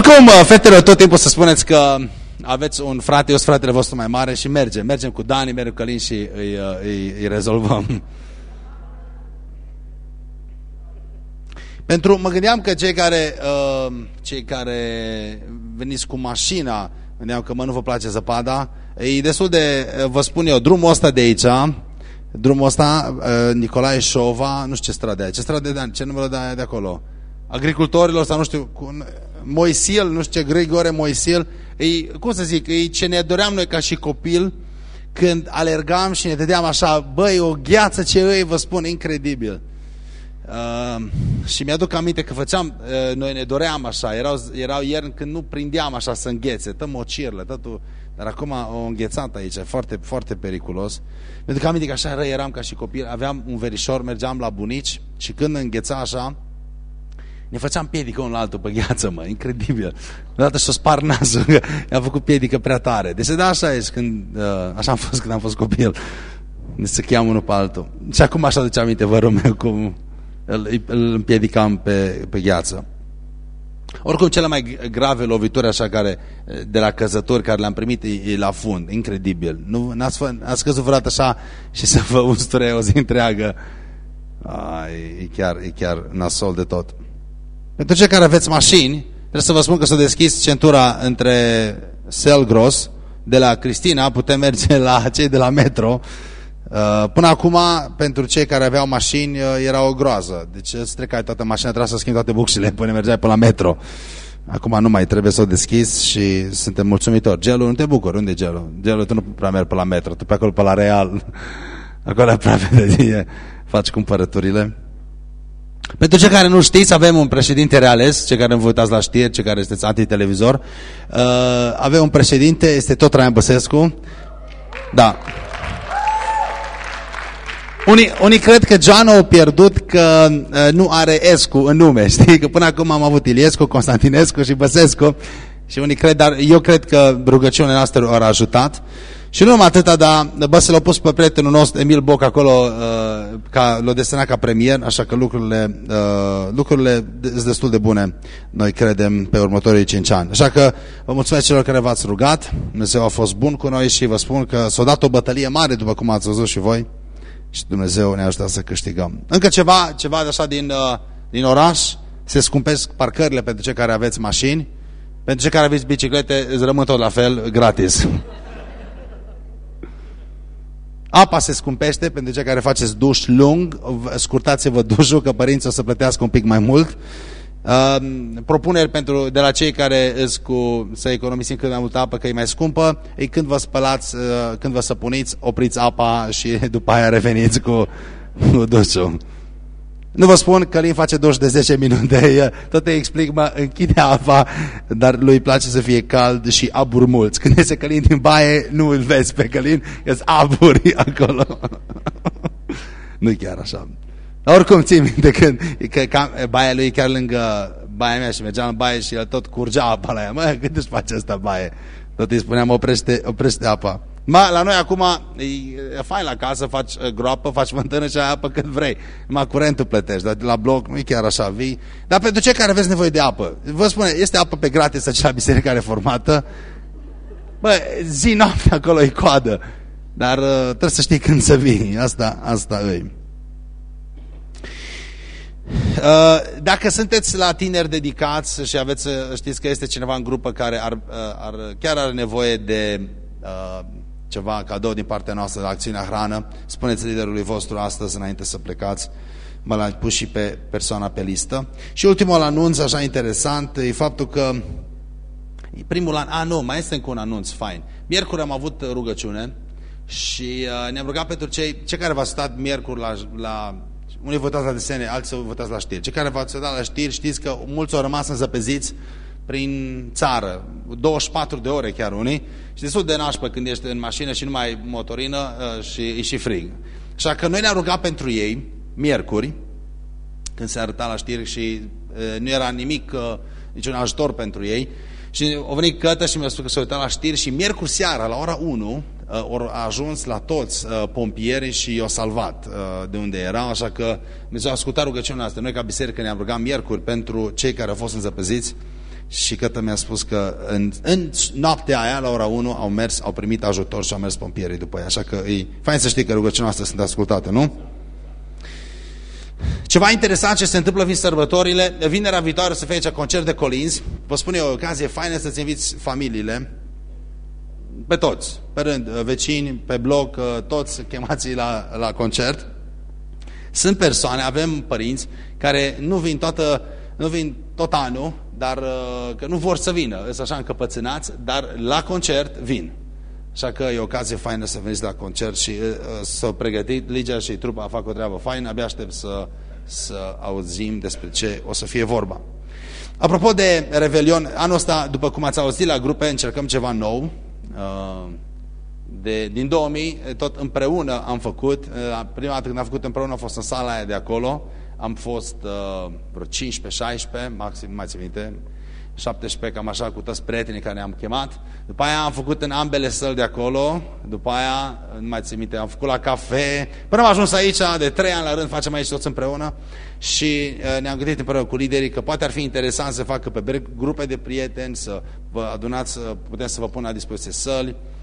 Oricum, fetele, tot timpul să spuneți că aveți un frate, eu sunt fratele vostru mai mare și mergem. Mergem cu Dani, mergem cu Călin și îi, îi, îi rezolvăm. Pentru, mă gândeam că cei care, uh, cei care veniți cu mașina, gândeam că mă nu vă place zăpada, e destul de, vă spun eu, drumul ăsta de aici, drumul ăsta, uh, Nicolae Șova, nu știu ce stradă e, ce stradă de, ce numără de, de acolo? Agricultorilor sau nu știu, cu, Moisil, nu știu ce, Grigore Moisil, e, cum să zic, e ce ne doream noi ca și copil, când alergam și ne dădeam așa, băi, o gheață ce îi, vă spun, incredibil. Uh, și mi-aduc aminte că făceam, uh, noi ne doream așa, erau, erau ierni când nu prindeam așa să înghețe, tăm o cirlă, totul, dar acum o înghețat aici, foarte, foarte periculos. Mi-aduc aminte că așa rău eram ca și copil, aveam un verișor, mergeam la bunici și când îngheța așa, ne făceam piedică unul la altul pe gheață, mă, incredibil. Odată și-o spar nasul, i-am făcut piedică prea tare. Deci da, așa e, când, uh, așa am fost când am fost copil. Ne se cheam unul pe altul. Și acum așa duce aminte, vă rog cum îl, îl împiedicam pe, pe gheață. Oricum, cele mai grave lovituri așa care, de la căzători care le-am primit e, e la fund, incredibil. Nu, ați ați căzut vreodată așa și să vă usture o zi întreagă. A, e, e, chiar, e chiar nasol de tot. Pentru cei care aveți mașini, trebuie să vă spun că s-a deschis centura între Selgros, de la Cristina, putem merge la cei de la metro. Uh, până acum, pentru cei care aveau mașini, uh, era o groază. Deci îți trecai toată mașina, trebuia să schimbi toate buxile până mergeai până la metro. Acum nu mai trebuie să o deschizi și suntem mulțumitori. Gelul, nu te bucuri. Unde e gelul? Gelul, tu nu prea mergi pe la metro, tu pe acolo pe la Real. Acolo prea vedere, faci cumpărăturile. Pentru cei care nu știți, avem un președinte reales, cei care nu vă uitați la știri, cei care sunteți anti-televizor. Uh, avem un președinte, este tot Traian Băsescu. Da. Unii, unii cred că John a pierdut că uh, nu are Escu în nume, știi? Că până acum am avut Iliescu, Constantinescu și Băsescu. Și unii cred, dar eu cred că rugăciunile noastre au ajutat. Și nu numai atâta, dar bă, să l-au pus pe prietenul nostru, Emil Boc, acolo, uh, ca, l-a desenat ca premier, așa că lucrurile, uh, lucrurile sunt destul de bune, noi credem, pe următorii 5 ani. Așa că vă mulțumesc celor care v-ați rugat, Dumnezeu a fost bun cu noi și vă spun că s-a dat o bătălie mare, după cum ați văzut și voi, și Dumnezeu ne-a ajutat să câștigăm. Încă ceva, ceva de așa din, uh, din oraș, se scumpesc parcările pentru cei care aveți mașini, pentru cei care aveți biciclete, îți rămân tot la fel, gratis. Apa se scumpește pentru cei care faceți duș lung, scurtați-vă dușul, că părinții o să plătească un pic mai mult. Uh, propuneri pentru, de la cei care îți cu să economisim cât mai multă apă, că e mai scumpă, e când vă spălați, uh, când vă săpuniți, opriți apa și după aia reveniți cu, cu dușul. Nu vă spun că Călin face duș de 10 minute, tot îi explic, mă, închide apa, dar lui îi place să fie cald și abur mulți. Când iese Călin din baie, nu îl vezi pe Călin, că aburi acolo. nu chiar așa. Dar oricum ții minte când că, că, baia lui chiar lângă baia mea și mergeam în baie și el tot curgea apa la ea. Mă, cât își face asta baie? Tot îi spuneam, oprește, oprește apa. Ma, la noi acum e, e fain la casă, faci uh, groapă, faci mântână și ai apă când vrei. Numai curentul plătești, dar la bloc nu e chiar așa, vii. Dar pentru cei care aveți nevoie de apă, vă spune, este apă pe gratis acea biserică reformată. Bă, zi noapte acolo e coadă. Dar uh, trebuie să știi când să vii. Asta, asta e. Uh, dacă sunteți la tineri dedicați și aveți, uh, știți că este cineva în grupă care ar, uh, ar, chiar are nevoie de uh, ceva cadou din partea noastră la acțiunea hrană, spuneți liderului vostru astăzi înainte să plecați, mă l-am pus și pe persoana pe listă. Și ultimul anunț, așa interesant, e faptul că primul an, a nu, mai este încă un anunț, fain. Miercuri am avut rugăciune și uh, ne-am rugat pentru cei, cei care v-ați stat miercuri la, la unii votați la desene, alții votați la știri. Cei care v-ați stat la știri știți că mulți au rămas înzăpeziți prin țară, 24 de ore chiar unii, și destul de nașpă când ești în mașină și nu mai motorină uh, și e și frig. Așa că noi ne-am rugat pentru ei, miercuri, când se arăta la știri și uh, nu era nimic, uh, niciun ajutor pentru ei, și au venit cătă și mi-a spus că se uita la știri și miercuri seara, la ora 1, a ajuns la toți pompierii și i-au salvat de unde erau, așa că Dumnezeu a ascultat rugăciunea asta. Noi ca biserică ne-am rugat miercuri pentru cei care au fost înzăpăziți și că mi-a spus că în, în noaptea aia, la ora 1, au mers, au primit ajutor și au mers pompierii după ea. Așa că e fain să știi că rugăciunea noastre sunt ascultate, nu? Ceva interesant ce se întâmplă vin sărbătorile, vinerea viitoare să fie concert de colinzi. Vă spun eu, o ocazie faină să-ți inviți familiile, pe toți, pe rând, vecini, pe bloc, toți chemați la, la concert. Sunt persoane, avem părinți care nu vin, toată, nu vin tot anul, dar uh, că nu vor să vină, sunt așa încăpățânați, dar la concert vin. Așa că e o ocazie faină să veniți la concert și uh, să pregătiți, Ligia și trupa fac o treabă faină, abia aștept să, să auzim despre ce o să fie vorba. Apropo de Revelion, anul ăsta, după cum ați auzit la grupe, încercăm ceva nou. Uh, de, din 2000, tot împreună am făcut, prima dată când am făcut împreună a fost în sala aia de acolo, am fost uh, vreo 15-16, maxim, nu mai țin minte, 17, cam așa, cu toți prietenii care ne-am chemat. După aia am făcut în ambele săli de acolo, după aia, nu mai țin minte, am făcut la cafe, până am ajuns aici, de trei ani la rând, facem aici toți împreună. Și uh, ne-am gândit împreună cu liderii că poate ar fi interesant să facă pe grupe de prieteni, să vă adunați, să putem să vă pun la dispoziție săli, Uh,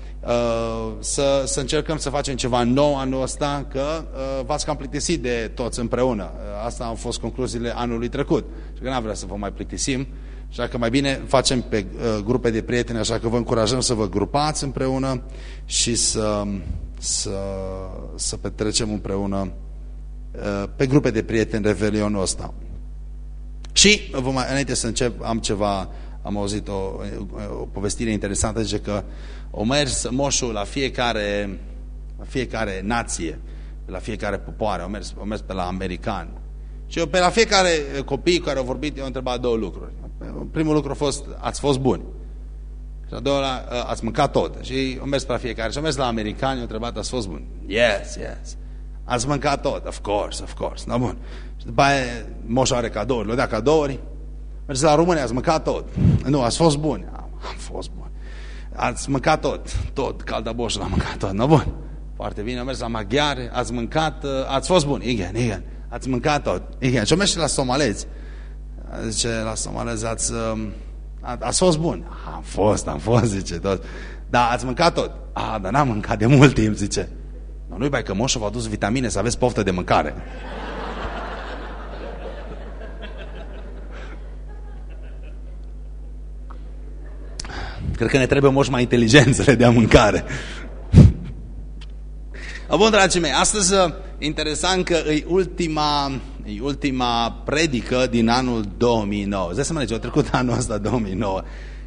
să, să încercăm să facem ceva nou anul ăsta, că uh, v-ați cam plictisit de toți împreună. Uh, asta au fost concluziile anului trecut. Și că n-am vrea să vă mai plictisim, așa că mai bine facem pe grupe de prieteni, așa că vă încurajăm să vă grupați împreună și să, să, să petrecem împreună pe grupe de prieteni revelionul ăsta. Și, vă mai, înainte să încep, am ceva, am auzit o, o povestire interesantă, zice că o mers moșul la fiecare, la fiecare nație, la fiecare popoare, o mers, o mers pe la americani. Și eu, pe la fiecare copii care au vorbit, eu am întrebat două lucruri. Primul lucru a fost, ați fost buni. Și a doua, ați mâncat tot. Și am mers pe la fiecare. Și am mers la americani, eu am întrebat, ați fost buni. Yes, yes. Ați mâncat tot. Of course, of course. Da, bun. Și după aia, moșul are cadouri. Le dea cadouri. Mergeți la România, ați mâncat tot. Nu, ați fost buni. Am, am fost buni. Ați mâncat tot, tot, caldaboș l-a mâncat tot, nu bun? Foarte bine, am mers la maghiare, ați mâncat, uh, ați fost bun, igen, igen, ați mâncat tot, igen. Și am mers și la somalezi. Zice, la somalezi ați, um, ați fost bun. Am fost, am fost, zice tot. Da, ați mâncat tot. A, dar n-am mâncat de mult timp, zice. Nu, nu-i bai că moșul v-a dus vitamine să aveți poftă de mâncare. Cred că ne trebuie moși mai inteligenți să le dea mâncare. Bun, dragii mei, astăzi interesant că e ultima, e ultima predică din anul 2009. Zai să mă a trecut anul ăsta 2009.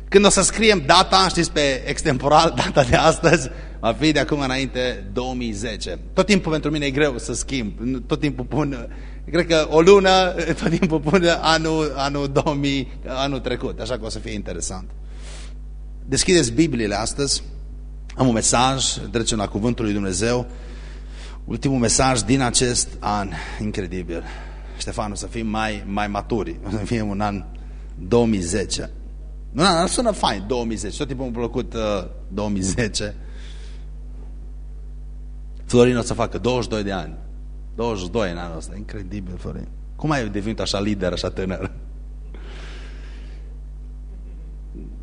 Când o să scriem data, știți, pe extemporal, data de astăzi, va fi de acum înainte 2010. Tot timpul pentru mine e greu să schimb. Tot timpul pun, cred că o lună, tot timpul pun anul, anul 2000, anul trecut. Așa că o să fie interesant. Deschideți Bibliile astăzi. Am un mesaj, trecem la Cuvântul lui Dumnezeu. Ultimul mesaj din acest an incredibil. Ștefan, o să fim mai, mai maturi. O să fie un an 2010. Nu, nu, sună fain, 2010. Tot timpul mi-a plăcut uh, 2010. Florin o să facă 22 de ani. 22 în anul ăsta. Incredibil, Florin. Cum ai devenit așa lider, așa tânăr?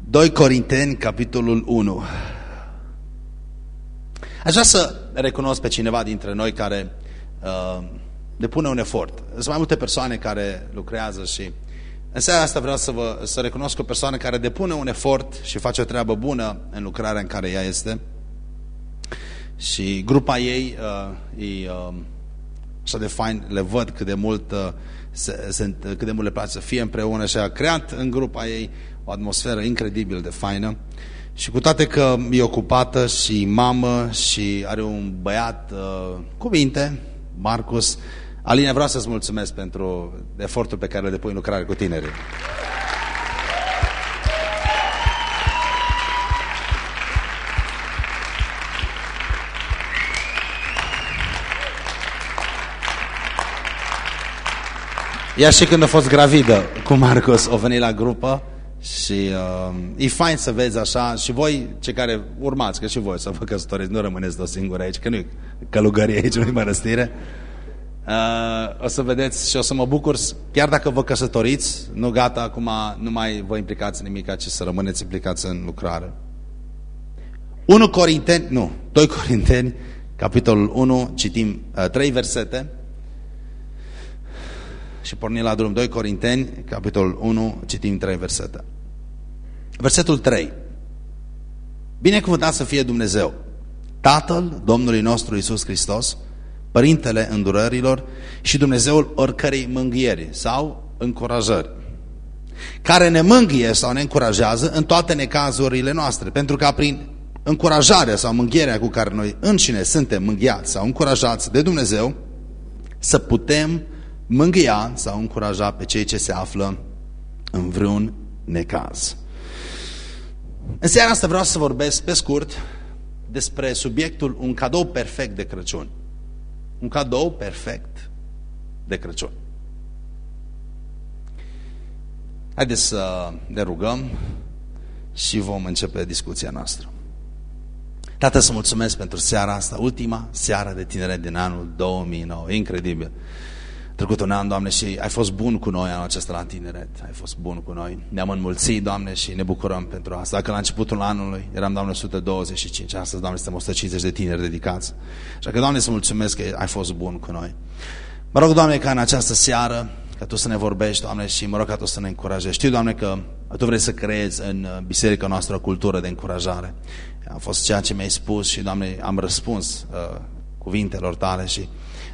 2 Corinteni, capitolul 1. Aș vrea să recunosc pe cineva dintre noi care uh, depune un efort. Sunt mai multe persoane care lucrează și în seara asta vreau să, vă, să recunosc o persoană care depune un efort și face o treabă bună în lucrarea în care ea este. Și grupa ei uh, e uh, așa de fain, le văd cât de mult uh, se, se, cât de mult le place să fie împreună și a creat în grupa ei o atmosferă incredibil de faină și cu toate că e ocupată și mamă și are un băiat uh, cu minte, Marcus, Aline, vreau să-ți mulțumesc pentru efortul pe care le depui în lucrare cu tinerii. Ea și când a fost gravidă cu Marcus, o venit la grupă și uh, e fain să vezi așa și voi, cei care urmați, că și voi să vă căsătoriți, nu rămâneți doar singuri aici, că nu e călugărie aici, nu e mărăstire. Uh, o să vedeți și o să mă bucur, chiar dacă vă căsătoriți, nu gata, acum nu mai vă implicați în nimic, ci să rămâneți implicați în lucrare. 1 Corinteni, nu, 2 Corinteni, capitolul 1, citim uh, 3 versete și pornim la drum 2 Corinteni, capitolul 1, citim 3 versete. Versetul 3. Binecuvântat să fie Dumnezeu, Tatăl Domnului nostru Isus Hristos, Părintele îndurărilor și Dumnezeul oricărei mânghieri sau încurajări, care ne mângâie sau ne încurajează în toate necazurile noastre, pentru ca prin încurajarea sau mânghierea cu care noi înșine suntem mânghiați sau încurajați de Dumnezeu, să putem mângâia sau încuraja pe cei ce se află în vreun necaz. În seara asta vreau să vorbesc pe scurt despre subiectul un cadou perfect de Crăciun. Un cadou perfect de Crăciun. Haideți să ne rugăm și vom începe discuția noastră. Tată, să mulțumesc pentru seara asta, ultima seară de tineret din anul 2009. Incredibil trecut un an, Doamne, și ai fost bun cu noi anul acesta la tineret. Ai fost bun cu noi. Ne-am înmulțit, Doamne, și ne bucurăm pentru asta. Dacă la începutul anului eram, Doamne, 125, astăzi, Doamne, suntem 150 de tineri dedicați. Așa că, Doamne, să mulțumesc că ai fost bun cu noi. Mă rog, Doamne, ca în această seară, ca Tu să ne vorbești, Doamne, și mă rog ca Tu să ne încurajezi. Știu, Doamne, că Tu vrei să creezi în biserica noastră o cultură de încurajare. A fost ceea ce mi-ai spus și, Doamne, am răspuns uh, cuvintelor Tale și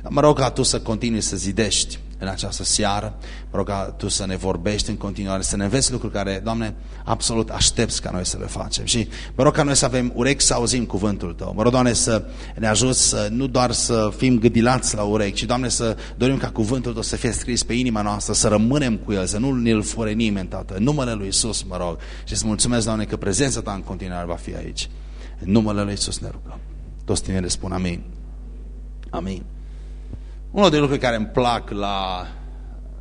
Mă rog ca Tu să continui să zidești în această seară. Mă rog ca Tu să ne vorbești în continuare, să ne înveți lucruri care, Doamne, absolut aștepți ca noi să le facem. Și mă rog ca noi să avem urechi să auzim cuvântul Tău. Mă rog, Doamne, să ne ajut să nu doar să fim gâdilați la urechi, ci, Doamne, să dorim ca cuvântul Tău să fie scris pe inima noastră, să rămânem cu El, să nu ne-l fure nimeni, Tată. În numele Lui Isus, mă rog. Și să mulțumesc, Doamne, că prezența Ta în continuare va fi aici. În numele Lui Isus ne rugăm. Toți tinerii spun amin. Amin. Unul din lucruri care îmi plac la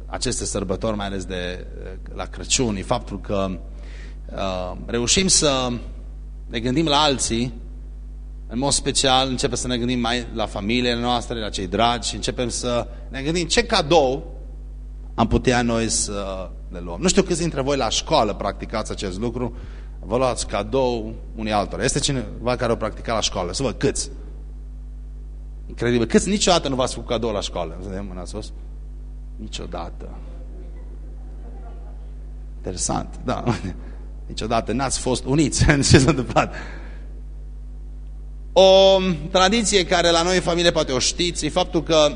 aceste sărbători, mai ales de la Crăciun, e faptul că uh, reușim să ne gândim la alții, în mod special începem să ne gândim mai la familiile noastre, la cei dragi și începem să ne gândim ce cadou am putea noi să le luăm. Nu știu câți dintre voi la școală practicați acest lucru, vă luați cadou unii altora. Este cineva care o practica la școală? Să văd câți. Incredibil. Câți niciodată nu v-ați făcut cadou la școală? Vedem mâna sus? Niciodată. Interesant, da. Niciodată n-ați fost uniți. Ce s-a întâmplat? O tradiție care la noi în familie poate o știți, e faptul că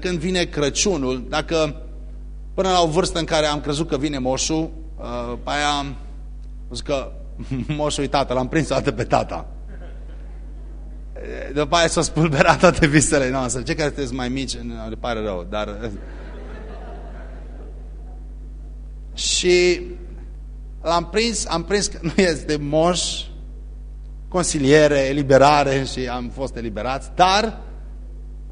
când vine Crăciunul, dacă până la o vârstă în care am crezut că vine moșul, pe aia am zis că moșul e tata, l-am prins o dată pe tata. După aia s-au spulberat toate visele noastre. Cei care sunteți mai mici, le pare rău, dar... Și l-am prins, am prins că nu este moș, consiliere, eliberare și am fost eliberați, dar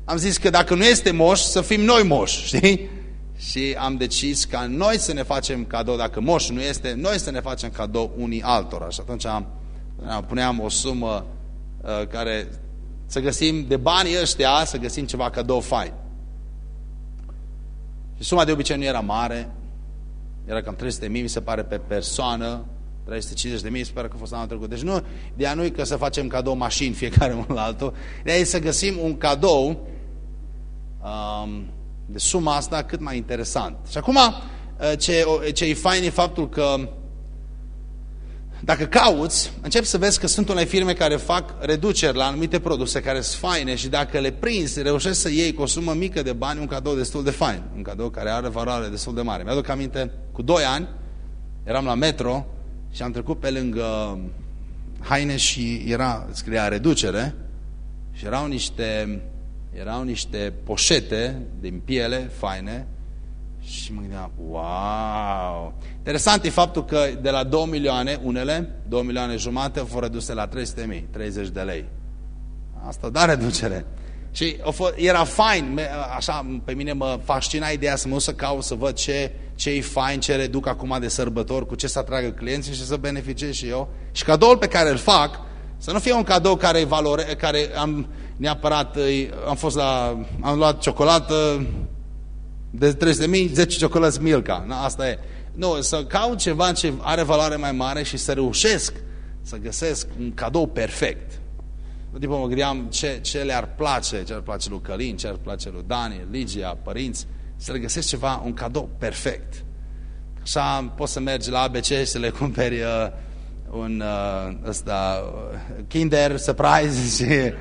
am zis că dacă nu este moș, să fim noi moși, știi? Și am decis ca noi să ne facem cadou, dacă moș nu este, noi să ne facem cadou unii altora. Și atunci am, puneam o sumă Uh, care să găsim de banii ăștia, să găsim ceva cadou fain. Și suma de obicei nu era mare, era cam 300 de mii, mi se pare, pe persoană, 350 de mii, sper că a fost anul trecut. Deci nu, ideea nu e că să facem cadou mașini fiecare unul la altul, ideea e să găsim un cadou um, de suma asta cât mai interesant. Și acum, uh, ce, ce e fain e faptul că dacă cauți, începi să vezi că sunt unele firme care fac reduceri la anumite produse care sunt faine și dacă le prinzi, reușești să iei cu o sumă mică de bani un cadou destul de fain, un cadou care are valoare destul de mare. Mi-aduc aminte, cu doi ani, eram la metro și am trecut pe lângă haine și era, scria reducere și erau niște, erau niște poșete din piele faine și mă gândeam, wow! Interesant e faptul că de la 2 milioane, unele, 2 milioane jumate, au fost reduse la 300 mii, 30 de lei. Asta da reducere. Și era fain, așa, pe mine mă fascina ideea să mă duc să caut, să văd ce, ce e fain, ce reduc acum de sărbători, cu ce să atragă clienții și să beneficiez și eu. Și cadoul pe care îl fac, să nu fie un cadou care, valore, care am neapărat, am fost la, am luat ciocolată de 300 de mii, 10 ciocolăți Milka. Na, asta e. Nu, să caut ceva ce are valoare mai mare și să reușesc să găsesc un cadou perfect. După mă gândeam ce, ce le-ar place, ce ar place lui Călin, ce ar place lui Dani, Ligia, părinți, să le găsesc ceva, un cadou perfect. Așa poți să mergi la ABC și să le cumperi uh, un uh, ăsta, uh, Kinder Surprise și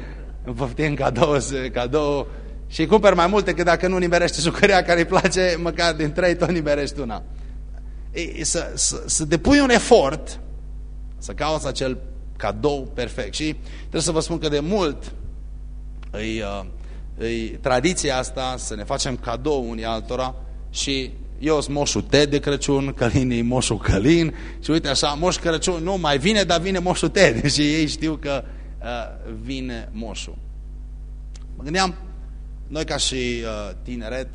poftim cadou, cadou și îi cumperi mai multe, că dacă nu nimerești jucăria care îi place, măcar din trei tot nimerești una. E, să, să, să depui un efort să cauți acel cadou perfect. Și trebuie să vă spun că de mult îi, uh, îi tradiția asta să ne facem cadou unii altora și eu sunt moșul Ted de Crăciun, Călin e moșul Călin și uite așa, moș Crăciun nu mai vine, dar vine moșul Ted și ei știu că uh, vine moșul. Mă gândeam, noi ca și uh, tineret,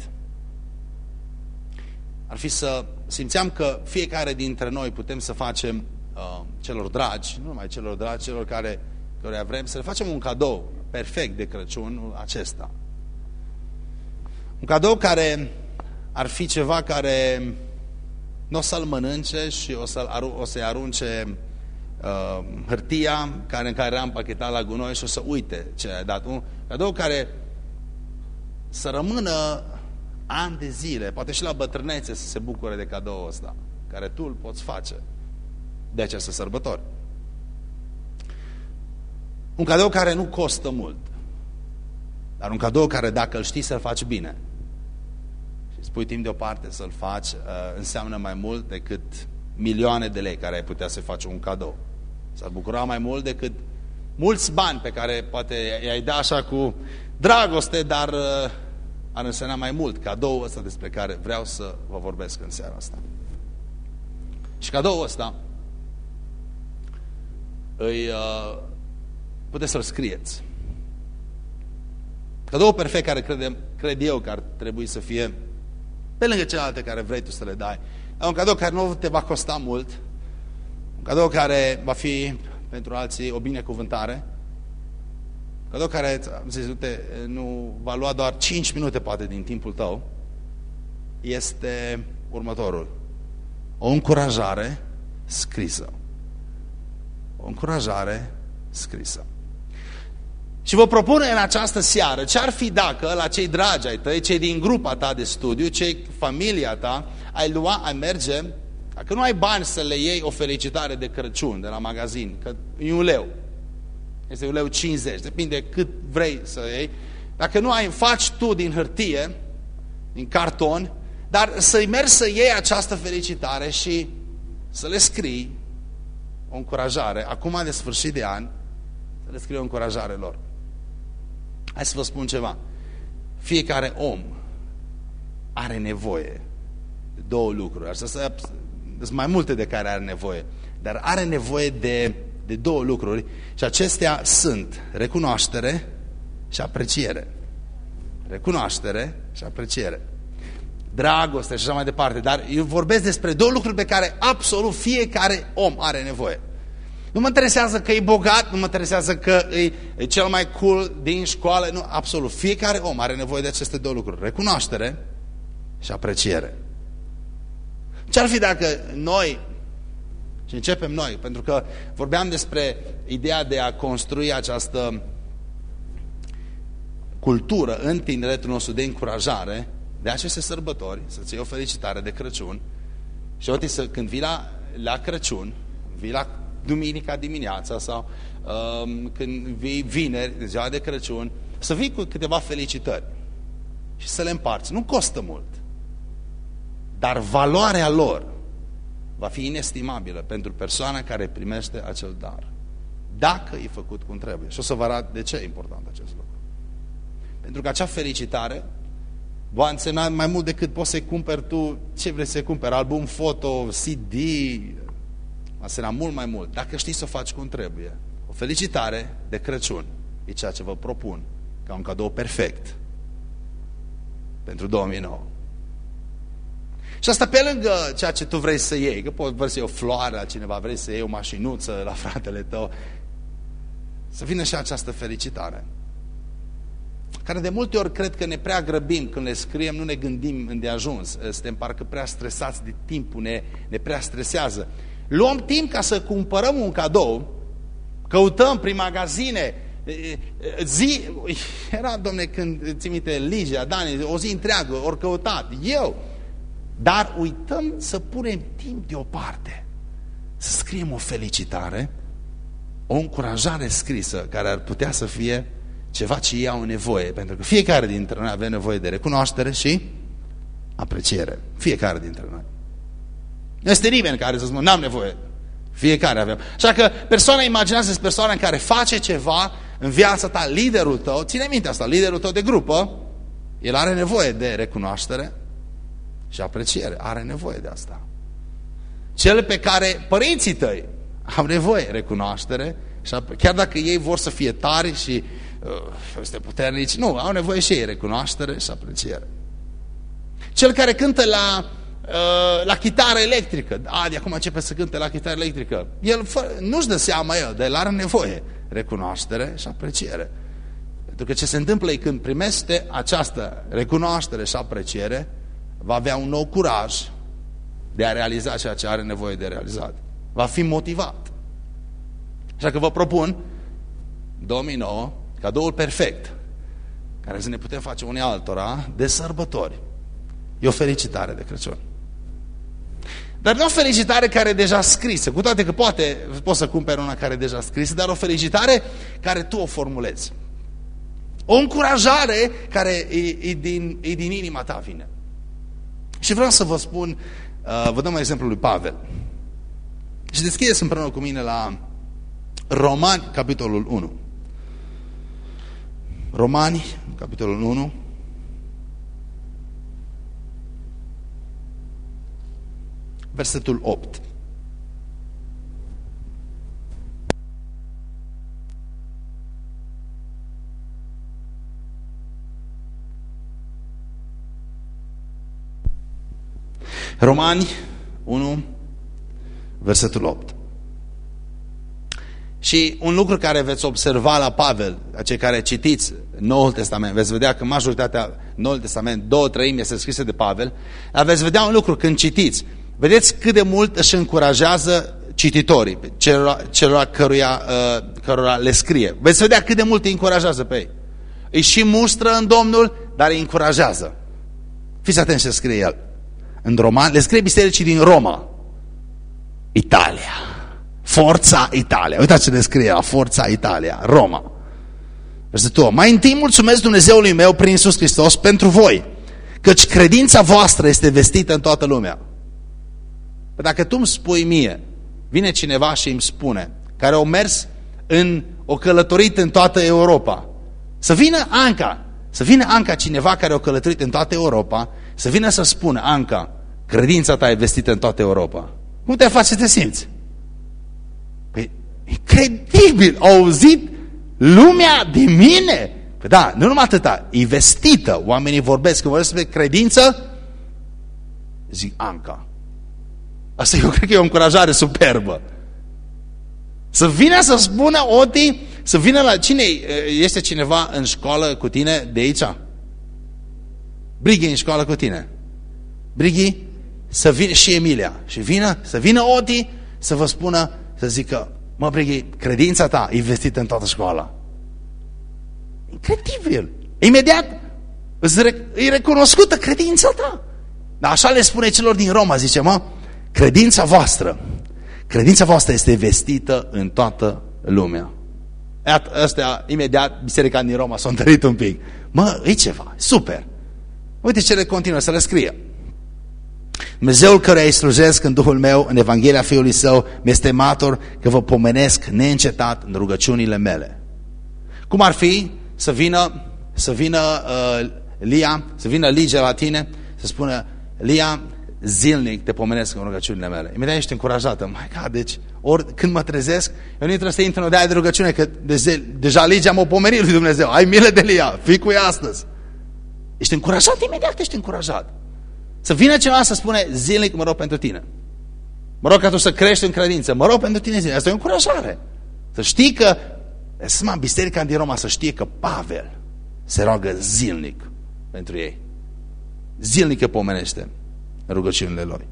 ar fi să simțeam că fiecare dintre noi putem să facem uh, celor dragi, nu numai celor dragi, celor care, care vrem, să le facem un cadou perfect de Crăciun acesta. Un cadou care ar fi ceva care nu o să-l mănânce și o să-i o să arunce uh, hârtia care, în care era împachetat la gunoi și o să uite ce ai dat. Un cadou care să rămână ani de zile, poate și la bătrânețe să se bucure de cadou ăsta, care tu îl poți face de această sărbători. Un cadou care nu costă mult, dar un cadou care dacă îl știi să-l faci bine și spui timp deoparte să-l faci, uh, înseamnă mai mult decât milioane de lei care ai putea să faci un cadou. S-ar bucura mai mult decât mulți bani pe care poate i-ai da așa cu dragoste, dar uh, ar însemna mai mult cadoul ăsta despre care vreau să vă vorbesc în seara asta. Și cadoul ăsta îi, uh, puteți să-l scrieți. Cadou perfect care credem, cred eu că ar trebui să fie pe lângă celelalte care vrei tu să le dai. Dar un cadou care nu te va costa mult, un cadou care va fi pentru alții o binecuvântare, un cadou care zis, uite, nu va lua doar 5 minute poate din timpul tău, este următorul. O încurajare scrisă o încurajare scrisă. Și vă propun în această seară, ce ar fi dacă la cei dragi ai tăi, cei din grupa ta de studiu, cei familia ta, ai lua, ai merge, dacă nu ai bani să le iei o felicitare de Crăciun de la magazin, că e un leu, este un leu 50, depinde cât vrei să iei, dacă nu ai, faci tu din hârtie, din carton, dar să-i mergi să iei această felicitare și să le scrii o încurajare, acum de sfârșit de an, să le scriu o încurajare lor. Hai să vă spun ceva. Fiecare om are nevoie de două lucruri. Așa sunt mai multe de care are nevoie, dar are nevoie de, de două lucruri și acestea sunt recunoaștere și apreciere. Recunoaștere și apreciere dragoste și așa mai departe. Dar eu vorbesc despre două lucruri pe care absolut fiecare om are nevoie. Nu mă interesează că e bogat, nu mă interesează că e, e cel mai cool din școală, nu, absolut. Fiecare om are nevoie de aceste două lucruri. Recunoaștere și apreciere. Ce-ar fi dacă noi, și începem noi, pentru că vorbeam despre ideea de a construi această cultură în tineretul nostru de încurajare, de aceste sărbători, să-ți iei o felicitare de Crăciun și uite să, când vii la, la Crăciun, vii la duminica dimineața sau um, când vii vineri, ziua de Crăciun, să vii cu câteva felicitări și să le împarți. Nu costă mult, dar valoarea lor va fi inestimabilă pentru persoana care primește acel dar. Dacă e făcut cum trebuie. Și o să vă arăt de ce e important acest lucru. Pentru că acea felicitare va însemna mai mult decât poți să-i cumperi tu ce vrei să-i cumperi, album foto, CD, va însemna mult mai mult, dacă știi să o faci cum trebuie. O felicitare de Crăciun e ceea ce vă propun ca un cadou perfect pentru 2009. Și asta pe lângă ceea ce tu vrei să iei, că poți vrei să iei o floare la cineva, vrei să iei o mașinuță la fratele tău, să vină și această felicitare. care de multe ori cred că ne prea grăbim când le scriem, nu ne gândim îndeajuns, suntem parcă prea stresați de timpul, ne, ne prea stresează. Luăm timp ca să cumpărăm un cadou, căutăm prin magazine, zi, era, domne, când ți minte Ligia, Dani, o zi întreagă, ori căutat, eu, dar uităm să punem timp deoparte, să scriem o felicitare, o încurajare scrisă, care ar putea să fie ceva ce ei au nevoie, pentru că fiecare dintre noi avem nevoie de recunoaștere și apreciere. Fiecare dintre noi. Nu este nimeni care să spună, n-am nevoie. Fiecare avem. Așa că persoana, imaginează persoana în care face ceva în viața ta, liderul tău, ține minte asta, liderul tău de grupă, el are nevoie de recunoaștere și apreciere. Are nevoie de asta. Cel pe care părinții tăi au nevoie recunoaștere, și chiar dacă ei vor să fie tari și uh, este puternici, nu, au nevoie și ei recunoaștere și apreciere. Cel care cântă la, uh, la chitară electrică, a, de acum începe să cânte la chitară electrică, el nu-și dă seama el, dar el are nevoie recunoaștere și apreciere. Pentru că ce se întâmplă e când primește această recunoaștere și apreciere, va avea un nou curaj de a realiza ceea ce are nevoie de realizat. Va fi motivat. Așa că vă propun 2009, cadoul perfect, care să ne putem face unii altora de sărbători. E o felicitare de Crăciun. Dar nu o felicitare care e deja scrisă, cu toate că poate, poți să cumperi una care e deja scrisă, dar o felicitare care tu o formulezi. O încurajare care e, e, din, e din inima ta vine. Și vreau să vă spun, uh, vă dăm exemplul lui Pavel. Și deschideți împreună cu mine la Romani, capitolul 1. Romani, capitolul 1. Versetul 8. Romani 1, versetul 8. Și un lucru care veți observa la Pavel, cei care citiți Noul Testament, veți vedea că majoritatea Noul Testament, două treimi este scrise de Pavel, dar veți vedea un lucru când citiți. Vedeți cât de mult își încurajează cititorii, celor, celor căruia, uh, cărora le scrie. Veți vedea cât de mult îi încurajează pe ei. Îi și mustră în Domnul, dar îi încurajează. Fiți atenți ce scrie el. În roman, le scrie bisericii din Roma, Italia. Forța Italia. Uitați ce descrie la Forța Italia, Roma. Versetul Mai întâi mulțumesc Dumnezeului meu prin Iisus Hristos pentru voi, căci credința voastră este vestită în toată lumea. Păi dacă tu îmi spui mie, vine cineva și îmi spune, care au mers în, o călătorit în toată Europa, să vină Anca, să vină Anca cineva care a călătorit în toată Europa, să vină să spună, Anca, credința ta e vestită în toată Europa. Cum te face să te simți? Incredibil! Au auzit lumea de mine? Păi da, nu numai atâta, e vestită. Oamenii vorbesc, când vorbesc despre credință, zic Anca. Asta eu cred că e o încurajare superbă. Să vină să spună Oti, să vină la cine este cineva în școală cu tine de aici? Brighi în școală cu tine. Brighi, să vină și Emilia. Și vină, să vină Oti să vă spună, să zică, Mă, Brighi, credința ta e vestită în toată școala. Incredibil. Imediat e recunoscută credința ta. Dar așa le spune celor din Roma, zice, mă, credința voastră, credința voastră este vestită în toată lumea. Iată, ăstea, imediat, biserica din Roma s-a întărit un pic. Mă, e ceva, super. Uite ce le continuă să le scrie. Dumnezeul care îi slujesc în Duhul meu, în Evanghelia Fiului Său, mi-este mator că vă pomenesc neîncetat în rugăciunile mele. Cum ar fi să vină, să vină uh, Lia, să vină Ligia la tine, să spună, Lia, zilnic te pomenesc în rugăciunile mele. Imediat ești încurajată. Mai ca, deci, ori când mă trezesc, eu nu trebuie să intru în de de rugăciune, că de, deja Ligia m-a pomenit lui Dumnezeu. Ai milă de Lia, fii cu ea astăzi. Ești încurajat, imediat ești încurajat. Să vină cineva să spune zilnic mă rog pentru tine. Mă rog ca tu să crești în credință. Mă rog pentru tine zilnic. Asta e o încurajare. Să știi că, să mă, biserica din Roma să știe că Pavel se roagă zilnic pentru ei. Zilnic îi pomenește în rugăciunile lor.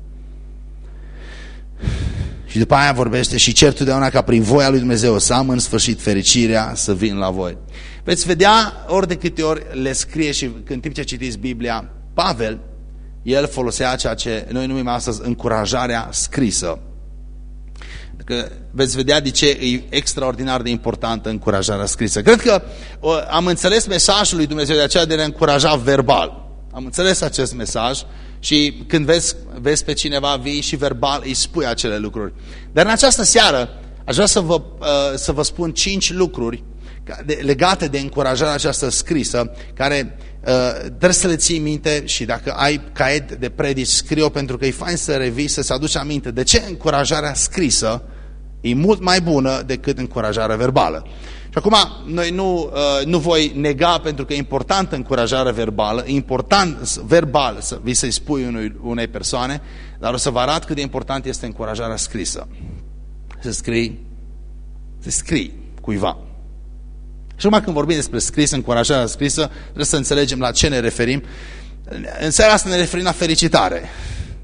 Și după aia vorbește și cer totdeauna ca prin voia lui Dumnezeu să am în sfârșit fericirea să vin la voi. Veți vedea ori de câte ori le scrie și în timp ce citiți Biblia, Pavel, el folosea ceea ce noi numim astăzi încurajarea scrisă. Că veți vedea de ce e extraordinar de importantă încurajarea scrisă. Cred că am înțeles mesajul lui Dumnezeu de aceea de a ne încuraja verbal. Am înțeles acest mesaj și când vezi, vezi pe cineva, vii și verbal îi spui acele lucruri. Dar în această seară aș vrea să vă, uh, să vă spun cinci lucruri legate de încurajarea aceasta scrisă, care uh, trebuie să le ții minte și dacă ai caiet de predici, scrie-o pentru că e fain să revii, să-ți aduci aminte de ce încurajarea scrisă e mult mai bună decât încurajarea verbală. Și acum, noi nu, uh, nu voi nega pentru că e importantă încurajarea verbală, e important verbal să vii să-i spui unui, unei persoane, dar o să vă arăt cât de important este încurajarea scrisă. Să scrii, să scrii cuiva. Și acum când vorbim despre scris, încurajarea scrisă, trebuie să înțelegem la ce ne referim. În seara asta ne referim la fericitare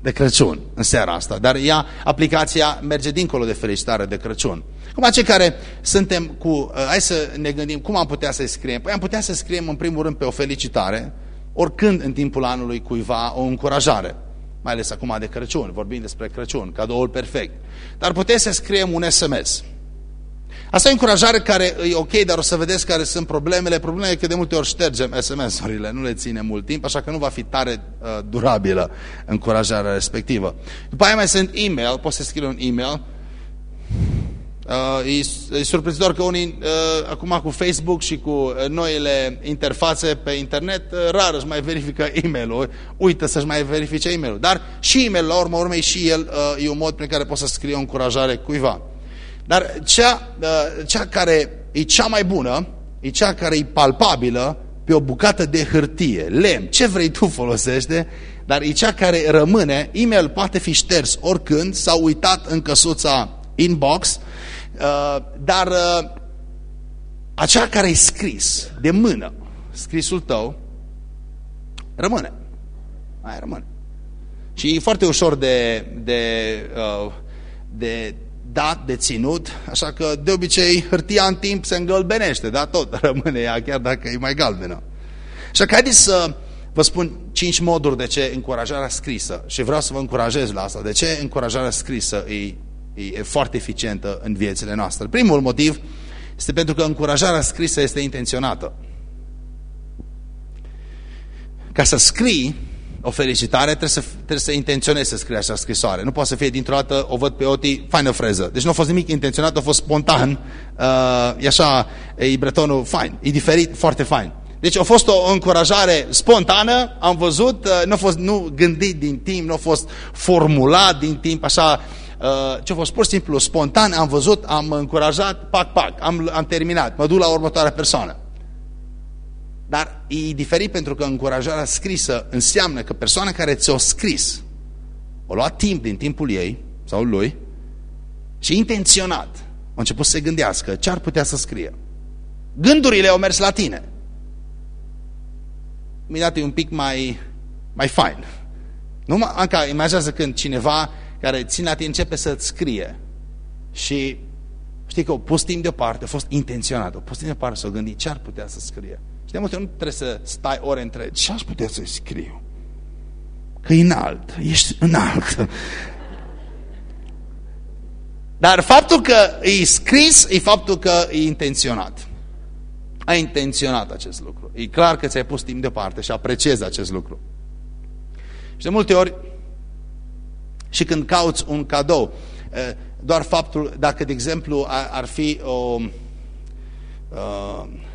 de Crăciun, în seara asta, dar ea, aplicația merge dincolo de felicitare de Crăciun. Cum cei care suntem cu... Uh, hai să ne gândim cum am putea să-i scriem. Păi am putea să scriem în primul rând pe o felicitare, oricând în timpul anului cuiva o încurajare. Mai ales acum de Crăciun, vorbim despre Crăciun, cadoul perfect. Dar puteți să scriem un SMS. Asta e încurajare care e ok, dar o să vedeți care sunt problemele. Problema e că de multe ori ștergem SMS-urile, nu le ține mult timp, așa că nu va fi tare uh, durabilă încurajarea respectivă. După aia mai sunt e-mail, poți să scrii un e-mail Uh, e, e surprinzător că unii, uh, acum cu Facebook și cu uh, noile interfațe pe internet, uh, rar își mai verifică e-mail-ul, uită să-și mai verifice e-mail-ul. Dar și e-mail, la urmă urmei, și el uh, e un mod prin care poți să scrie o încurajare cuiva. Dar cea, uh, cea care e cea mai bună, e cea care e palpabilă pe o bucată de hârtie, lemn, ce vrei tu folosește, dar e cea care rămâne, e-mail poate fi șters oricând, s-a uitat în căsuța inbox, Uh, dar uh, acea care e scris de mână, scrisul tău, rămâne. Mai rămâne. Și e foarte ușor de, de, uh, de dat, de ținut, așa că de obicei hârtia în timp se îngălbenește, dar tot rămâne ea, chiar dacă e mai galbenă. Așa că haideți să vă spun cinci moduri de ce încurajarea scrisă și vreau să vă încurajez la asta. De ce încurajarea scrisă e e foarte eficientă în viețile noastre. Primul motiv este pentru că încurajarea scrisă este intenționată. Ca să scrii o felicitare, trebuie să, trebuie să intenționezi să scrii așa scrisoare. Nu poate să fie dintr-o dată, o văd pe Oti, faină freză. Deci nu a fost nimic intenționat, a fost spontan. Uh, e așa, e bretonul, fain. E diferit, foarte fain. Deci a fost o încurajare spontană, am văzut, uh, nu a fost nu gândit din timp, nu a fost formulat din timp, așa Uh, ce a fost pur și simplu spontan, am văzut, am încurajat, pac, pac, am, am terminat, mă duc la următoarea persoană. Dar e diferit pentru că încurajarea scrisă înseamnă că persoana care ți-o scris o luat timp din timpul ei sau lui și intenționat a început să se gândească ce ar putea să scrie. Gândurile au mers la tine. Imediat e un pic mai, mai fain. Nu, Anca, imaginează când cineva care ține la tine începe să-ți scrie și știi că o pus timp deoparte, a fost intenționat, o pus timp deoparte să o gândi ce ar putea să scrie. Și de multe nu trebuie să stai ore întregi. Ce aș putea să scriu? Că e înalt, ești înalt. Dar faptul că e scris e faptul că e intenționat. Ai intenționat acest lucru. E clar că ți-ai pus timp deoparte și apreciezi acest lucru. Și de multe ori și când cauți un cadou. Doar faptul, dacă de exemplu ar fi o,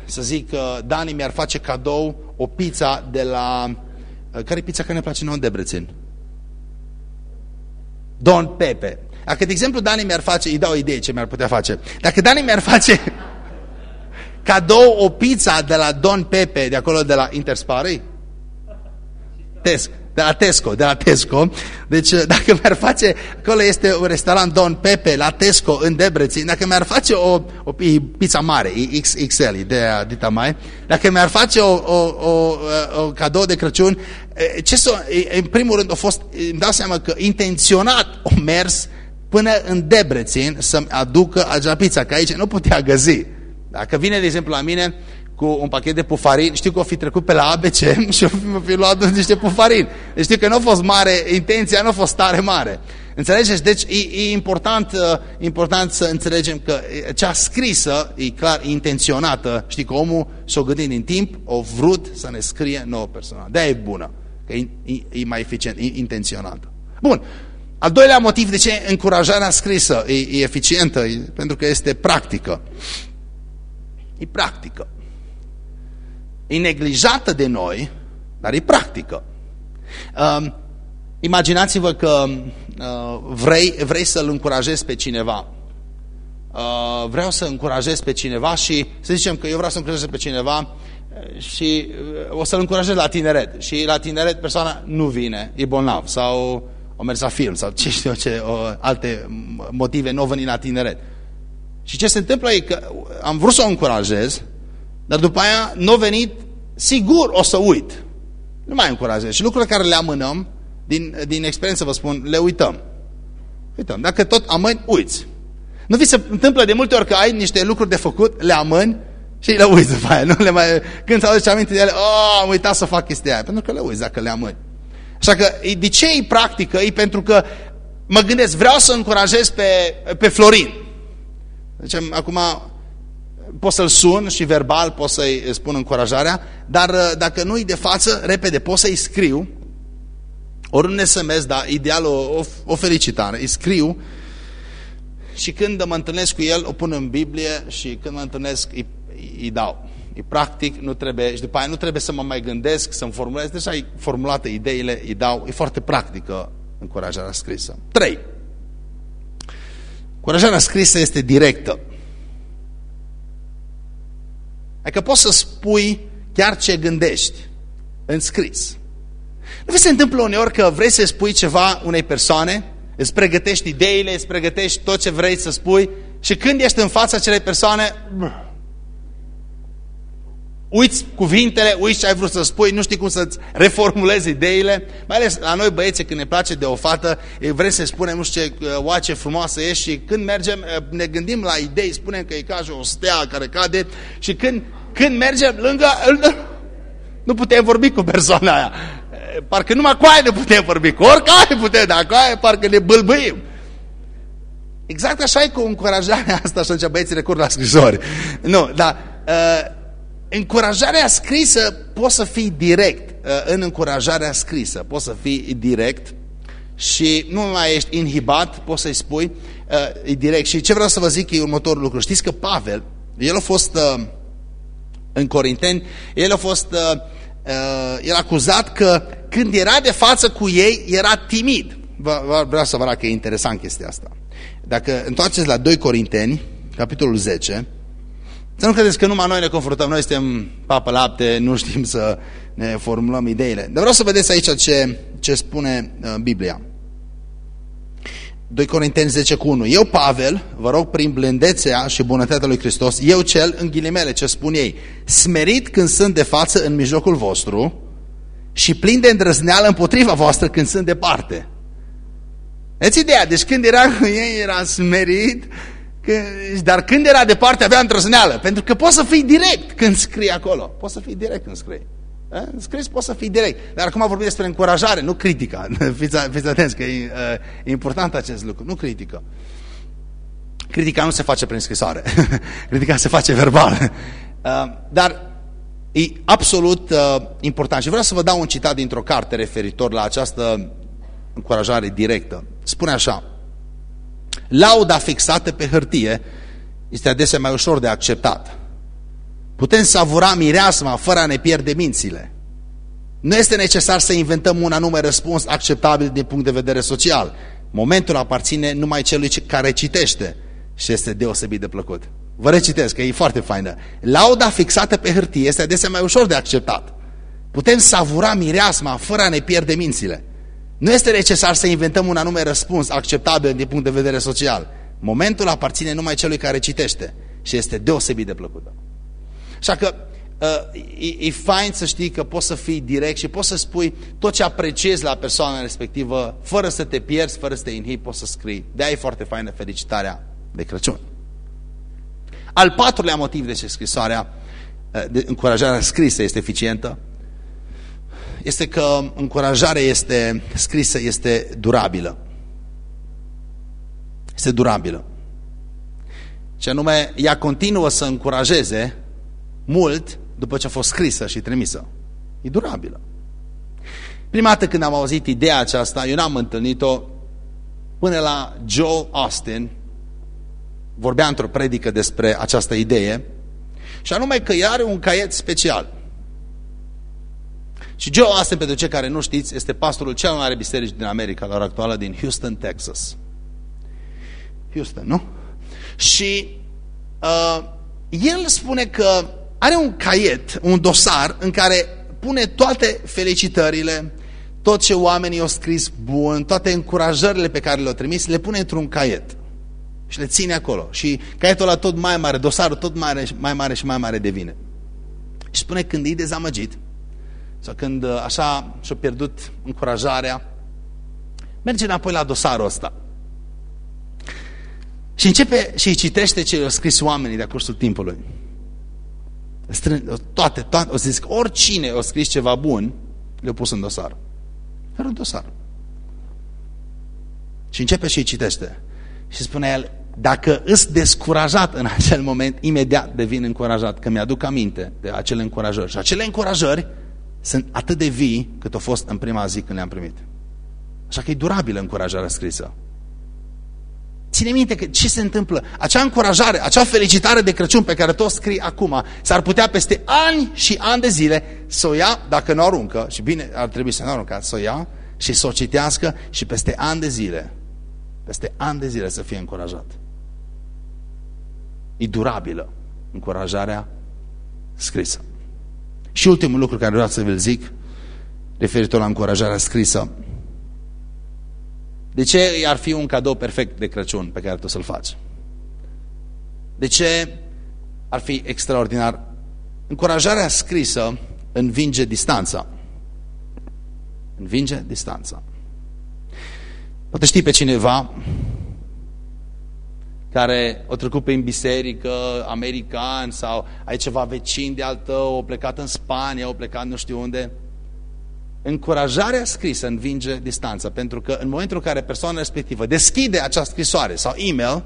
să zic, Dani mi-ar face cadou o pizza de la, care e pizza care ne place nouă în Debrețin? Don Pepe. Dacă, de exemplu, Dani mi-ar face, îi dau o idee ce mi-ar putea face. Dacă Dani mi-ar face cadou o pizza de la Don Pepe, de acolo de la Interspare, Tesc. De la Tesco, de la Tesco. Deci dacă mi-ar face, acolo este un restaurant Don Pepe la Tesco în Debrețin, dacă mi-ar face o, o pizza mare, XXL, ideea dita mai, dacă mi-ar face o, o, o, o cadou de Crăciun, ce s în primul rând a fost, îmi dau seama că intenționat o mers până în Debrețin să-mi aducă acea pizza, că aici nu putea găsi. Dacă vine, de exemplu, la mine cu un pachet de pufarin, știu că o fi trecut pe la ABC și o fi, fi luat niște pufarin. Deci știu că nu a fost mare, intenția nu a fost tare mare. Înțelegeți? Deci e, e important, uh, important să înțelegem că cea scrisă e clar intenționată. Știi că omul s-o gândit din timp, o vrut să ne scrie nouă persoană. de e bună, că e, e, e mai eficient, e intenționată. Bun. Al doilea motiv de ce încurajarea scrisă e, e eficientă, e, pentru că este practică. E practică. E neglijată de noi, dar e practică. Uh, Imaginați-vă că uh, vrei, vrei să-l încurajezi pe cineva. Uh, vreau să încurajez pe cineva și să zicem că eu vreau să încurajez pe cineva uh, și uh, o să-l încurajez la tineret. Și la tineret persoana nu vine, e bolnav sau o mers la film sau ce știu ce, o, alte motive, nu o venit la tineret. Și ce se întâmplă e că am vrut să o încurajez, dar după aia nu a venit, sigur o să uit. Nu mai încurajez. Și lucrurile care le amânăm, din, din experiență vă spun, le uităm. Uităm. Dacă tot amâni, uiți. Nu vi se întâmplă de multe ori că ai niște lucruri de făcut, le amâni și le uiți după aia. Nu le mai... Când ți aduci aminte de ele, oh, am uitat să fac chestia aia. Pentru că le uiți dacă le amâni. Așa că de ce e practică? E pentru că mă gândesc, vreau să încurajez pe, pe Florin. Deci acum pot să-l sun și verbal pot să-i spun încurajarea, dar uh, dacă nu-i de față, repede pot să-i scriu, ori un SMS, da, ideal o, o, o felicitare, îi scriu și când mă întâlnesc cu el, o pun în Biblie și când mă întâlnesc, îi, îi dau. E practic, nu trebuie, și după aia nu trebuie să mă mai gândesc, să-mi formulez, deja ai formulate ideile, îi dau, e foarte practică încurajarea scrisă. 3. Încurajarea scrisă este directă. Adică poți să spui chiar ce gândești în scris. Nu vi se întâmplă uneori că vrei să spui ceva unei persoane, îți pregătești ideile, îți pregătești tot ce vrei să spui și când ești în fața acelei persoane, uiți cuvintele, uiți ce ai vrut să spui, nu știi cum să-ți reformulezi ideile, mai ales la noi băieții când ne place de o fată, vrem să spunem nu știu ce oace frumoasă ești și când mergem, ne gândim la idei, spunem că e ca o stea care cade și când, când mergem lângă, nu putem vorbi cu persoana aia. Parcă numai cu aia ne putem vorbi, cu oricare putem, dar cu aia parcă ne bâlbâim. Exact așa e cu încurajarea asta și atunci băieții recurg la scrisori. Nu, dar uh, încurajarea scrisă poți să fii direct. Uh, în încurajarea scrisă poți să fii direct și nu mai ești inhibat, poți să-i spui uh, e direct. Și ce vreau să vă zic e următorul lucru. Știți că Pavel, el a fost uh, în Corinteni, el a fost uh, uh, el acuzat că când era de față cu ei, era timid. Vreau să vă arăt că e interesant chestia asta. Dacă întoarceți la 2 Corinteni, capitolul 10, să nu credeți că numai noi ne confruntăm, noi suntem papă lapte, nu știm să ne formulăm ideile. Dar vreau să vedeți aici ce, ce spune uh, Biblia. 2 Corinteni 10 cu 1. Eu, Pavel, vă rog prin blândețea și bunătatea lui Hristos, eu cel, în ghilimele, ce spun ei, smerit când sunt de față în mijlocul vostru și plin de îndrăzneală împotriva voastră când sunt departe. Veți ideea? Deci când era cu ei, era smerit, dar când era departe avea îndrăzneală. Pentru că poți să fii direct când scrii acolo. Poți să fii direct când scrii. În scris poți să fii direct. Dar acum vorbim despre încurajare, nu critica. Fiți, fiți atenți că e, e important acest lucru. Nu critică. Critica nu se face prin scrisoare. critica se face verbal. Dar e absolut important. Și vreau să vă dau un citat dintr-o carte referitor la această încurajare directă. Spune așa. Lauda fixată pe hârtie este adesea mai ușor de acceptat. Putem savura mireasma fără a ne pierde mințile. Nu este necesar să inventăm un anume răspuns acceptabil din punct de vedere social. Momentul aparține numai celui care citește și este deosebit de plăcut. Vă recitesc, că e foarte faină. Lauda fixată pe hârtie este adesea mai ușor de acceptat. Putem savura mireasma fără a ne pierde mințile. Nu este necesar să inventăm un anume răspuns acceptabil din punct de vedere social. Momentul aparține numai celui care citește și este deosebit de plăcută. Așa că uh, e, e fain să știi că poți să fii direct și poți să spui tot ce apreciezi la persoana respectivă, fără să te pierzi, fără să te inhibi, poți să scrii. De-aia e foarte faină felicitarea de Crăciun. Al patrulea motiv de ce scrisoarea, uh, de încurajarea scrisă este eficientă, este că încurajarea este scrisă, este durabilă. Este durabilă. Și anume, ea continuă să încurajeze mult după ce a fost scrisă și trimisă. E durabilă. Prima dată când am auzit ideea aceasta, eu n-am întâlnit-o până la Joe Austin, vorbea într-o predică despre această idee, și anume că ea are un caiet special. Și Joe Austin, pentru cei care nu știți, este pastorul cel mai mare biserici din America, la ora actuală, din Houston, Texas. Houston, nu? Și uh, el spune că are un caiet, un dosar în care pune toate felicitările, tot ce oamenii au scris bun, toate încurajările pe care le-au trimis, le pune într-un caiet și le ține acolo. Și caietul ăla tot mai mare, dosarul tot mai, mai mare și mai mare devine. Și spune când e dezamăgit, sau când uh, așa și-a pierdut încurajarea, merge înapoi la dosarul ăsta. Și începe și îi citește ce au scris oamenii de-a cursul timpului. Strân, toate, toate, o să zic, oricine a scris ceva bun, le-a pus în dosar. Fără un dosar. Și începe și îi citește. Și spune el, dacă îți descurajat în acel moment, imediat devin încurajat, că mi-aduc aminte de acele încurajări. Și acele încurajări sunt atât de vii cât au fost în prima zi când le-am primit. Așa că e durabilă încurajarea scrisă. Ține minte că ce se întâmplă? Acea încurajare, acea felicitare de Crăciun pe care tu o scrii acum, s-ar putea peste ani și ani de zile să o ia, dacă nu aruncă, și bine ar trebui să nu aruncă, să o ia și să o citească și peste ani de zile, peste ani de zile să fie încurajat. E durabilă încurajarea scrisă. Și ultimul lucru care vreau să vă zic, referitor la încurajarea scrisă. De ce ar fi un cadou perfect de Crăciun pe care tu să-l faci? De ce ar fi extraordinar? Încurajarea scrisă învinge distanța. Învinge distanța. Poate știi pe cineva care au trecut prin biserică, american sau ai ceva vecin de altă, au plecat în Spania, au plecat nu știu unde. Încurajarea scrisă învinge distanța, pentru că în momentul în care persoana respectivă deschide acea scrisoare sau e-mail,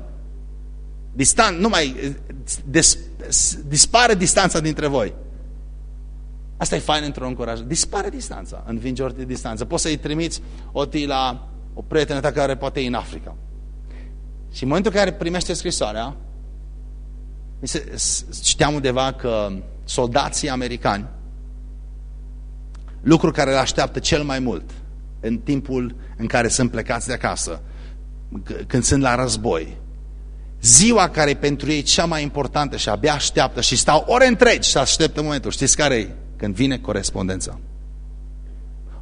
distan, nu mai des, dispare distanța dintre voi. Asta e fain într-o încurajare. Dispare distanța, învinge orice distanță. Poți să-i trimiți o la o prietenă ta care poate e în Africa și în momentul în care primește scrisoarea, citeam undeva că soldații americani, lucru care îl așteaptă cel mai mult în timpul în care sunt plecați de acasă, când sunt la război, ziua care e pentru ei cea mai importantă și abia așteaptă și stau ore întregi și așteptă momentul. Știți care e? Când vine corespondența.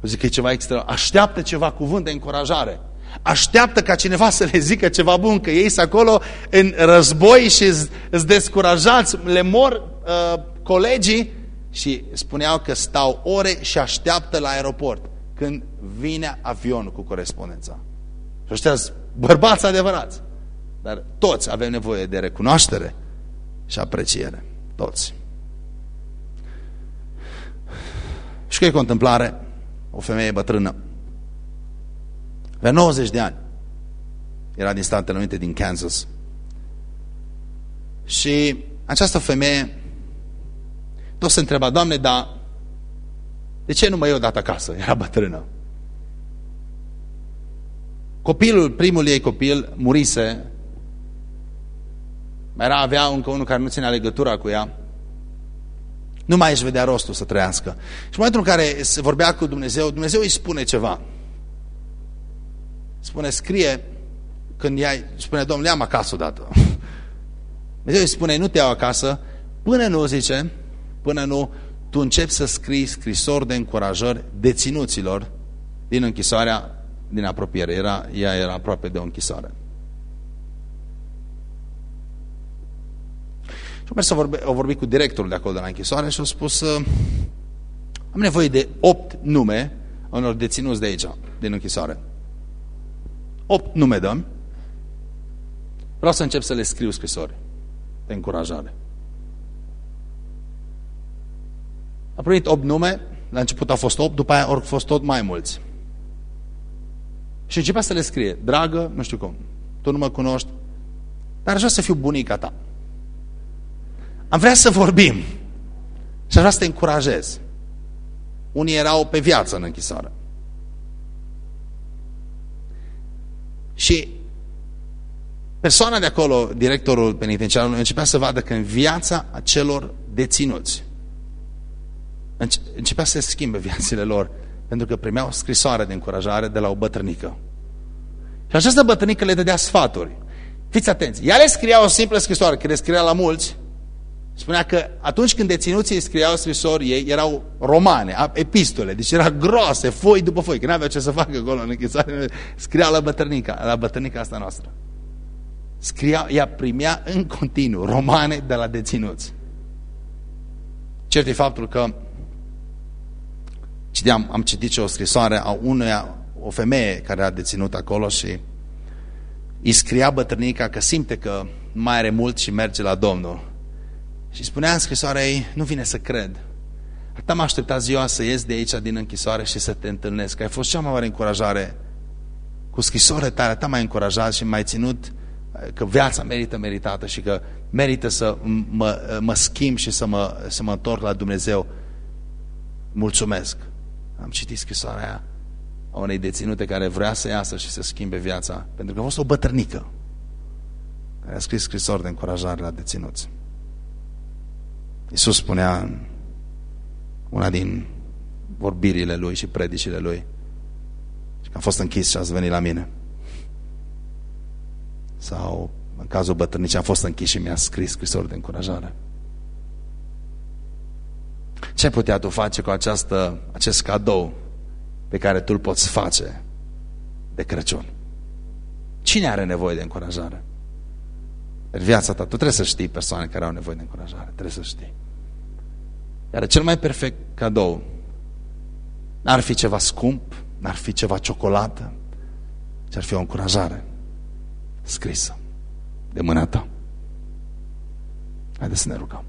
O zic că e ceva extra. Așteaptă ceva cuvânt de încurajare așteaptă ca cineva să le zică ceva bun, că ei sunt acolo în război și îți descurajați, le mor uh, colegii și spuneau că stau ore și așteaptă la aeroport când vine avionul cu corespondența. Și ăștia bărbați adevărați. Dar toți avem nevoie de recunoaștere și apreciere. Toți. Și că e contemplare, o femeie bătrână, avea 90 de ani. Era din Statele Unite, din Kansas. Și această femeie tot se întreba, Doamne, dar de ce nu mă iau dat acasă? Era bătrână. Copilul, primul ei copil, murise. Mai era, avea încă unul care nu ținea legătura cu ea. Nu mai își vedea rostul să trăiască. Și în momentul în care se vorbea cu Dumnezeu, Dumnezeu îi spune ceva spune, scrie, când ia, spune, domnule, am acasă odată. Dumnezeu îi spune, nu te iau acasă, până nu, zice, până nu, tu începi să scrii scrisori de încurajări deținuților din închisoarea din apropiere. Era, ea era aproape de o închisoare. Și am mers să vorbe, au vorbit cu directorul de acolo de la închisoare și au spus am nevoie de opt nume a unor deținuți de aici, din închisoare. Opt nume dăm. Vreau să încep să le scriu scrisori de încurajare. A primit 8 nume, la început a fost 8, după aia au fost tot mai mulți. Și începea să le scrie, dragă, nu știu cum, tu nu mă cunoști, dar aș vrea să fiu bunica ta. Am vrea să vorbim și aș vrea să te încurajez. Unii erau pe viață în închisoare. Și persoana de acolo, directorul penitenciarului, începea să vadă că în viața acelor deținuți începea să se schimbe viețile lor pentru că primeau scrisoare de încurajare de la o bătrânică. Și această bătrânică le dădea sfaturi. Fiți atenți, ea le scria o simplă scrisoare, că le scria la mulți, spunea că atunci când deținuții scriau scrisori, ei erau romane, epistole, deci era groase, foi după foi, că nu avea ce să facă acolo în închisoare, scriau la bătrânica, la bătrânica asta noastră. Scria, ea primea în continuu romane de la deținuți. Cert e faptul că Citeam, am citit și o scrisoare a unuia, o femeie care a deținut acolo și îi scria bătrânica că simte că mai are mult și merge la Domnul. Și spunea în scrisoarea ei, nu vine să cred. Atât am așteptat ziua să ies de aici din închisoare și să te întâlnesc. Ai fost cea mai mare încurajare. Cu scrisoare tare, atât mai încurajat și mai ținut că viața merită meritată și că merită să mă, mă schimb și să mă, să mă întorc la Dumnezeu. Mulțumesc. Am citit scrisoarea aia a unei deținute care vrea să iasă și să schimbe viața, pentru că a fost o bătrânică care a scris scrisori de încurajare la deținuți. Iisus spunea în una din vorbirile lui și predicile lui că am fost închis și ați venit la mine. Sau în cazul bătrânicii am fost închis și mi-a scris scrisori de încurajare. Ce putea tu face cu această, acest cadou pe care tu îl poți face de Crăciun? Cine are nevoie de încurajare? În viața ta, tu trebuie să știi persoane care au nevoie de încurajare. Trebuie să știi. Iar cel mai perfect cadou n-ar fi ceva scump, n-ar fi ceva ciocolată, ci ar fi o încurajare scrisă de mâna ta. Haideți să ne rugăm.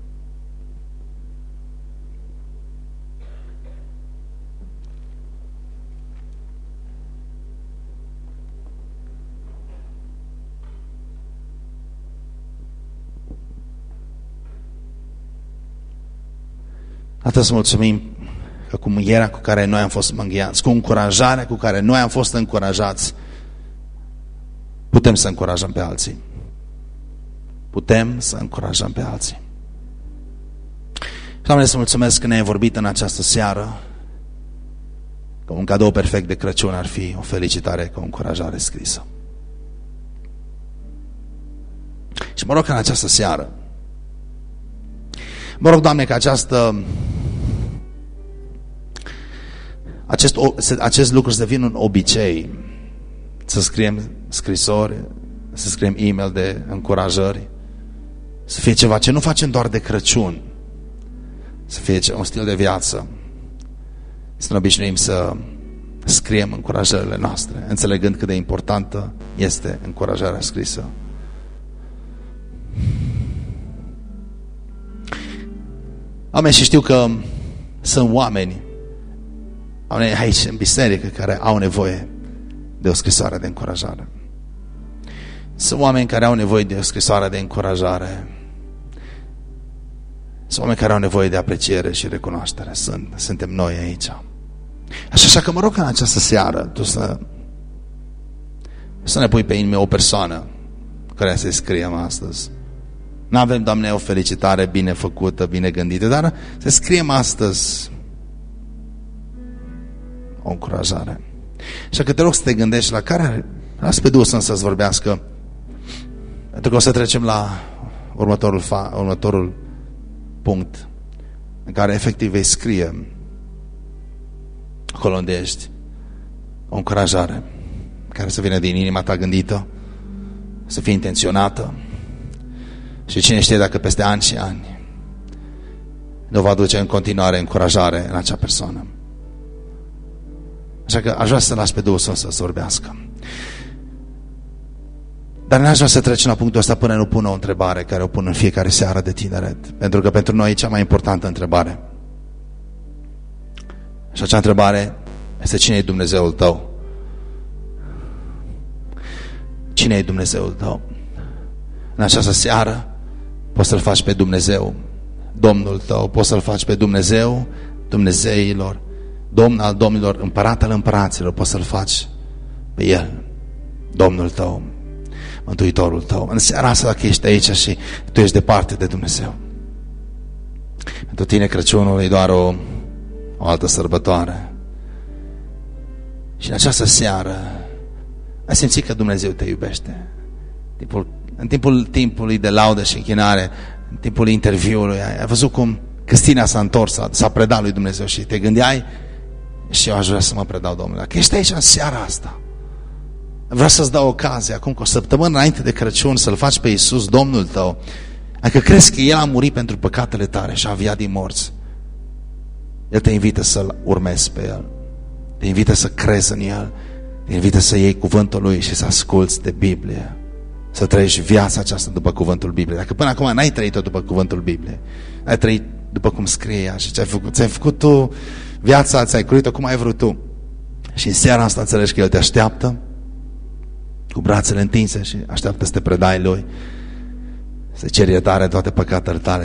Atât să mulțumim că cu mângherea cu care noi am fost mânghiați, cu încurajarea cu care noi am fost încurajați, putem să încurajăm pe alții. Putem să încurajăm pe alții. Doamne, să mulțumesc că ne-ai vorbit în această seară că un cadou perfect de Crăciun ar fi o felicitare cu o încurajare scrisă. Și mă rog că în această seară Mă rog, Doamne, că această, acest, acest lucru să devină un obicei, să scriem scrisori, să scriem e-mail de încurajări, să fie ceva ce nu facem doar de Crăciun, să fie un stil de viață, să ne obișnuim să scriem încurajările noastre, înțelegând cât de importantă este încurajarea scrisă. Amen, și știu că sunt oameni aici în biserică care au nevoie de o scrisoare de încurajare. Sunt oameni care au nevoie de o scrisoare de încurajare. Sunt oameni care au nevoie de apreciere și recunoaștere. Sunt, suntem noi aici. Așa, așa că mă rog în această seară tu să, să ne pui pe inimă o persoană care să-i scriem astăzi. Nu avem, Doamne, o felicitare bine făcută, bine gândită, dar să scriem astăzi o încurajare. Și că te rog să te gândești la care, las pe Duhul să-ți vorbească, pentru că o să trecem la următorul, fa, următorul punct. în care efectiv vei scrie acolo unde ești o încurajare care să vină din inima ta gândită, să fie intenționată și cine știe dacă peste ani și ani nu va duce în continuare încurajare în acea persoană. Așa că aș vrea să las pe Duhul Sfânt să vorbească. Dar n-aș vrea să trecem la punctul ăsta până nu pun o întrebare care o pun în fiecare seară de tineret. Pentru că pentru noi e cea mai importantă întrebare. Și acea întrebare este cine e Dumnezeul tău? Cine e Dumnezeul tău? În această seară poți să-L faci pe Dumnezeu, Domnul tău, poți să-L faci pe Dumnezeu, Dumnezeilor, Domn al Domnilor, Împărat al Împăraților, poți să-L faci pe El, Domnul tău, Mântuitorul tău. În seara asta, dacă ești aici și tu ești departe de Dumnezeu. Pentru tine Crăciunul e doar o, o altă sărbătoare. Și în această seară ai simțit că Dumnezeu te iubește. Timpul, în timpul timpului de laudă și închinare, în timpul interviului, ai, ai văzut cum Cristina s-a întors, s-a predat lui Dumnezeu și te gândeai și eu aș vrea să mă predau Domnului. Dacă ești aici în seara asta, vreau să-ți dau ocazie acum cu o săptămână înainte de Crăciun să-L faci pe Iisus Domnul tău. Dacă crezi că El a murit pentru păcatele tale și a aviat din morți, El te invită să-L urmezi pe El. Te invită să crezi în El. Te invită să iei cuvântul Lui și să asculți de Biblie. Să trăiești viața aceasta după cuvântul Bibliei. Dacă până acum n-ai trăit-o după cuvântul Bibliei, ai trăit după cum scrie ea și ce-ai făcut. Ți-ai făcut tu viața, ți-ai curit-o cum ai vrut tu. Și în seara asta înțelegi că El te așteaptă cu brațele întinse și așteaptă să te predai Lui, să ceri iertare toate păcatele tale.